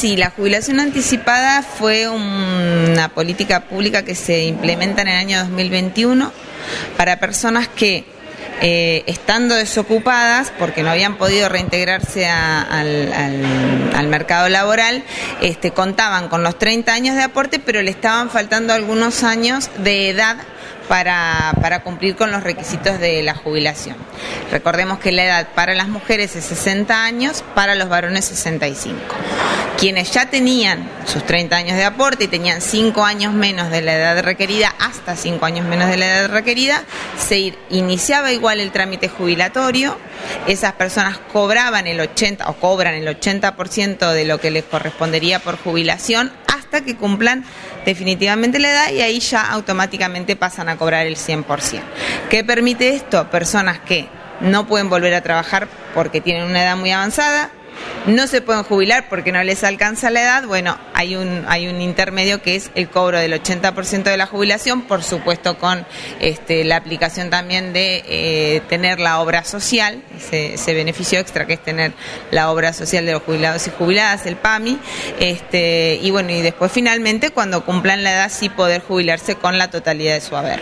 Sí, la jubilación anticipada fue una política pública que se implementa en el año 2021 para personas que eh, estando desocupadas porque no habían podido reintegrarse al, mercado laboral, este, contaban con los 30 años de aporte, pero le estaban faltando algunos años de edad para, para, cumplir con los requisitos de la jubilación. Recordemos que la edad para las mujeres es 60 años, para los varones 65 quienes ya tenían sus 30 años de aporte y tenían 5 años menos de la edad requerida, hasta 5 años menos de la edad requerida, se iniciaba igual el trámite jubilatorio, esas personas cobraban el 80 o cobran el 80% de lo que les correspondería por jubilación que cumplan definitivamente la edad y ahí ya automáticamente pasan a cobrar el 100%. ¿Qué permite esto? Personas que no pueden volver a trabajar porque tienen una edad muy avanzada, no se pueden jubilar porque no les alcanza la edad, bueno, hay un, hay un intermedio que es el cobro del 80% de la jubilación, por supuesto con este, la aplicación también de eh, tener la obra social, ese, beneficio extra que es tener la obra social de los jubilados y jubiladas, el PAMI, este, y bueno, y después finalmente cuando cumplan la edad sí poder jubilarse con la totalidad de su haber.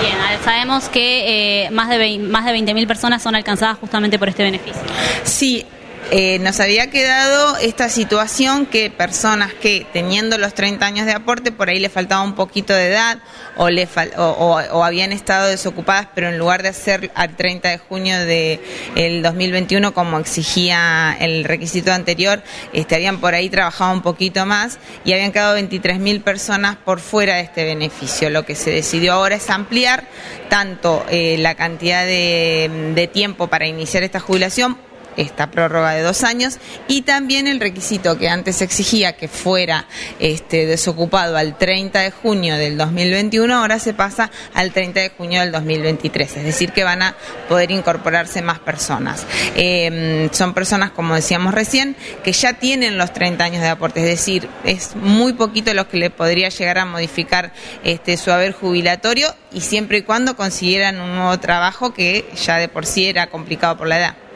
Bien, sabemos que eh, más de más de 20.000 personas son alcanzadas justamente por este beneficio. Sí, eh, nos había quedado esta situación que personas que teniendo los 30 años de aporte por ahí le faltaba un poquito de edad o, le o, habían estado desocupadas pero en lugar de hacer al 30 de junio del el 2021 como exigía el requisito anterior, este, habían por ahí trabajado un poquito más y habían quedado 23.000 personas por fuera de este beneficio. Lo que se decidió ahora es ampliar tanto eh, la cantidad de tiempo para iniciar esta jubilación esta prórroga de dos años y también el requisito que antes exigía que fuera este, desocupado al 30 de junio del 2021, ahora se pasa al 30 de junio del 2023, es decir, que van a poder incorporarse más personas. Em, son personas, como decíamos recién, que ya tienen los 30 años de aporte, es decir, es muy poquito lo que le podría llegar a modificar este, su haber jubilatorio y siempre y cuando consiguieran un nuevo trabajo que ya de por sí era complicado por la edad.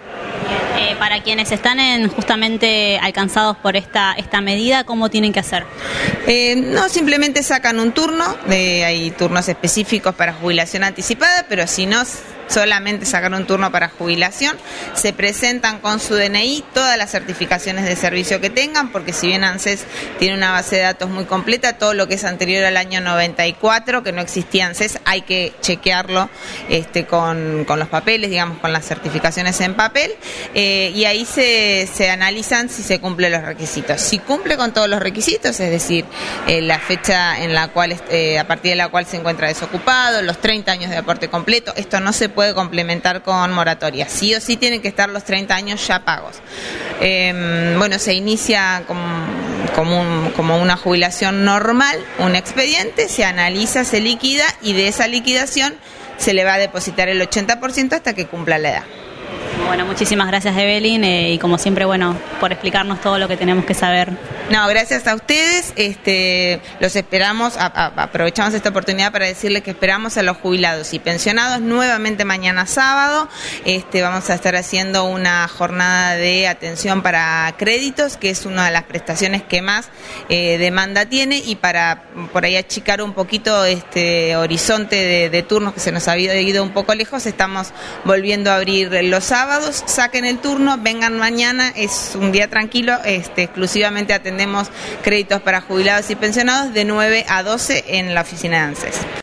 Eh, para quienes están en, justamente alcanzados por esta, esta medida, ¿cómo tienen que hacer? Eh, no, simplemente sacan un turno, hay turnos específicos para jubilación anticipada, pero si no solamente sacar un turno para jubilación, se presentan con su DNI todas las certificaciones de servicio que tengan, porque si bien ANSES tiene una base de datos muy completa, todo lo que es anterior al año 94, que no existía ANSES, hay que chequearlo este, con, los papeles, digamos, con las certificaciones en papel, eh, y ahí se, se, analizan si se cumplen los requisitos. Si cumple con todos los requisitos, es decir, eh, la fecha en la cual, eh, a partir de la cual se encuentra desocupado, los 30 años de aporte completo, esto no se puede complementar con moratoria. Sí o sí tienen que estar los 30 años ya pagos. Em, bueno, se inicia como, como una jubilación normal, un expediente, se analiza, se liquida y de esa liquidación se le va a depositar el 80% hasta que cumpla la edad. Bueno, muchísimas gracias Evelyn eh, y como siempre, bueno, por explicarnos todo lo que tenemos que saber. No, gracias a ustedes. Este, los esperamos, aprovechamos esta oportunidad para decirles que esperamos a los jubilados y pensionados nuevamente mañana sábado. Este, vamos a estar haciendo una jornada de atención para créditos, que es una de las prestaciones que más eh, demanda tiene y para por ahí achicar un poquito este horizonte de, turnos que se nos había ido un poco lejos, estamos volviendo a abrir los saquen el turno, vengan mañana, es un día tranquilo, este, exclusivamente atendemos créditos para jubilados y pensionados de 9 a 12 en la oficina de ANSES.